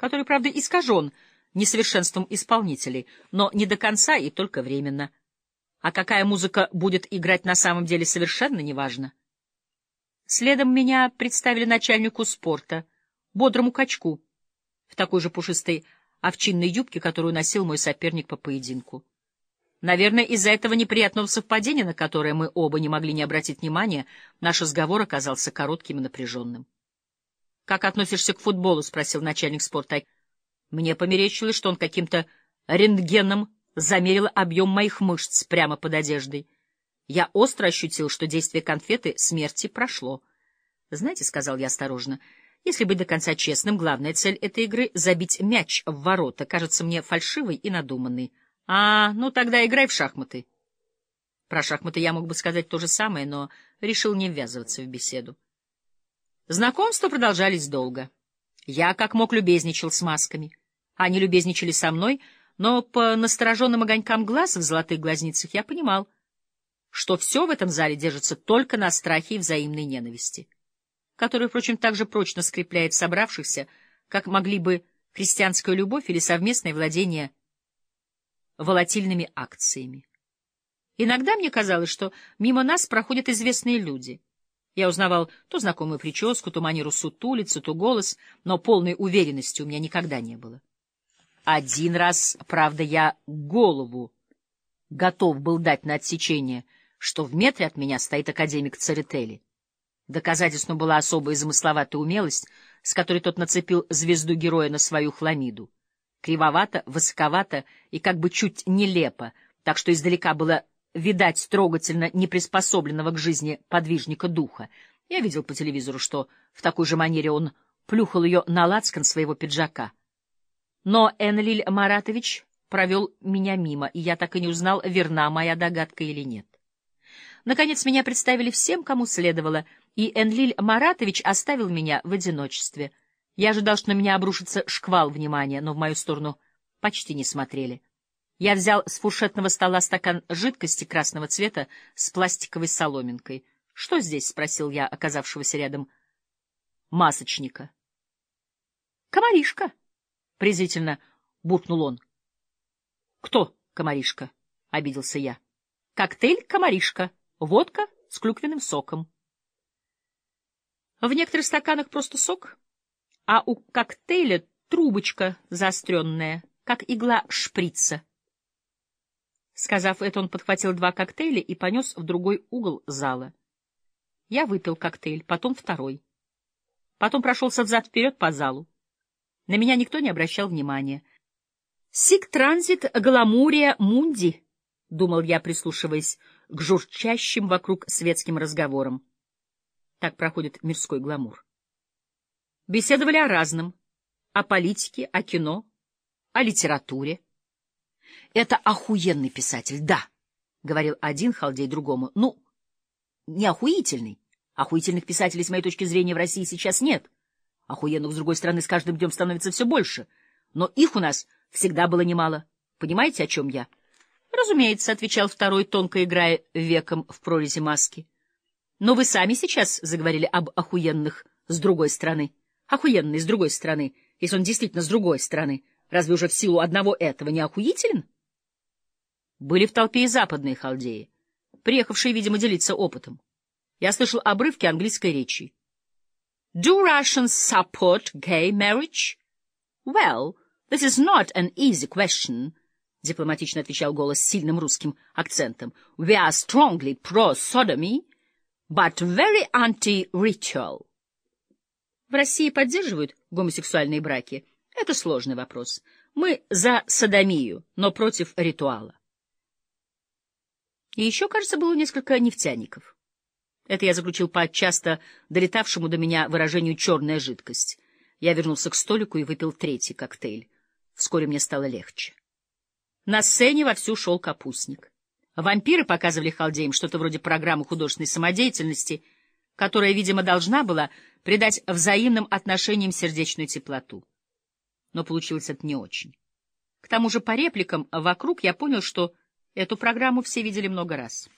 который, правда, искажен несовершенством исполнителей, но не до конца и только временно. А какая музыка будет играть на самом деле совершенно неважно. Следом меня представили начальнику спорта, бодрому качку, в такой же пушистой овчинной юбке, которую носил мой соперник по поединку. Наверное, из-за этого неприятного совпадения, на которое мы оба не могли не обратить внимания, наш разговор оказался коротким и напряженным. — Как относишься к футболу? — спросил начальник спорта. Мне померещилось, что он каким-то рентгеном замерил объем моих мышц прямо под одеждой. Я остро ощутил, что действие конфеты смерти прошло. — Знаете, — сказал я осторожно, — если быть до конца честным, главная цель этой игры — забить мяч в ворота, кажется мне фальшивой и надуманной. А, ну тогда играй в шахматы. Про шахматы я мог бы сказать то же самое, но решил не ввязываться в беседу. Знакомства продолжались долго. Я как мог любезничал с масками. Они любезничали со мной, но по настороженным огонькам глаз в золотых глазницах я понимал, что все в этом зале держится только на страхе и взаимной ненависти, которая, впрочем, так же прочно скрепляет собравшихся, как могли бы христианская любовь или совместное владение волатильными акциями. Иногда мне казалось, что мимо нас проходят известные люди. Я узнавал то знакомую прическу, то манеру сутулицы, то голос, но полной уверенности у меня никогда не было. Один раз, правда, я голову готов был дать на отсечение, что в метре от меня стоит академик Церетели. Доказательством была особая замысловатая умелость, с которой тот нацепил звезду героя на свою хламиду кривовато, высоковато и как бы чуть нелепо, так что издалека было видать трогательно неприспособленного к жизни подвижника духа. Я видел по телевизору, что в такой же манере он плюхал ее на лацкан своего пиджака. Но Энлиль Маратович провел меня мимо, и я так и не узнал, верна моя догадка или нет. Наконец меня представили всем, кому следовало, и Энлиль Маратович оставил меня в одиночестве — я ожидал, что на меня обрушится шквал внимания, но в мою сторону почти не смотрели. Я взял с фуршетного стола стакан жидкости красного цвета с пластиковой соломинкой. — Что здесь? — спросил я оказавшегося рядом масочника. — Комаришка, — презрительно буркнул он. — Кто комаришка? — обиделся я. — Коктейль комаришка, водка с клюквенным соком. В некоторых стаканах просто сок — а у коктейля трубочка заостренная, как игла шприца. Сказав это, он подхватил два коктейля и понес в другой угол зала. Я выпил коктейль, потом второй. Потом прошелся взад-вперед по залу. На меня никто не обращал внимания. «Сик транзит гламурия мунди», — думал я, прислушиваясь к журчащим вокруг светским разговорам. Так проходит мирской гламур. Беседовали о разном. О политике, о кино, о литературе. Это охуенный писатель, да, — говорил один халдей другому. Ну, не охуительный. Охуительных писателей, с моей точки зрения, в России сейчас нет. Охуенных, с другой стороны, с каждым днем становится все больше. Но их у нас всегда было немало. Понимаете, о чем я? — Разумеется, — отвечал второй, тонко играя веком в прорези маски. — Но вы сами сейчас заговорили об охуенных с другой стороны. — охуенный с другой стороны, если он действительно с другой стороны. Разве уже в силу одного этого не охуителен? Были в толпе и западные халдеи, приехавшие, видимо, делиться опытом. Я слышал обрывки английской речи. Do Russians support gay marriage? Well, this is not an easy question, — дипломатично отвечал голос с сильным русским акцентом. We are strongly pro-sodomy, but very anti-ritual. В России поддерживают гомосексуальные браки? Это сложный вопрос. Мы за садомию, но против ритуала. И еще, кажется, было несколько нефтяников. Это я заключил по часто долетавшему до меня выражению «черная жидкость». Я вернулся к столику и выпил третий коктейль. Вскоре мне стало легче. На сцене вовсю шел капустник. Вампиры показывали халдеям что-то вроде программы художественной самодеятельности, которая, видимо, должна была придать взаимным отношениям сердечную теплоту. Но получилось это не очень. К тому же по репликам вокруг я понял, что эту программу все видели много раз.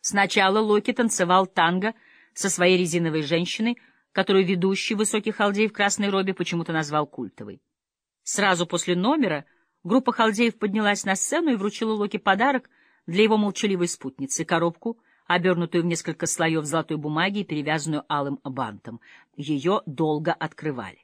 Сначала Локи танцевал танго со своей резиновой женщиной, которую ведущий высокий халдей в красной робе почему-то назвал культовой. Сразу после номера группа халдеев поднялась на сцену и вручила Локи подарок для его молчаливой спутницы — коробку, обернутую в несколько слоев золотой бумаги и перевязанную алым бантом. Ее долго открывали.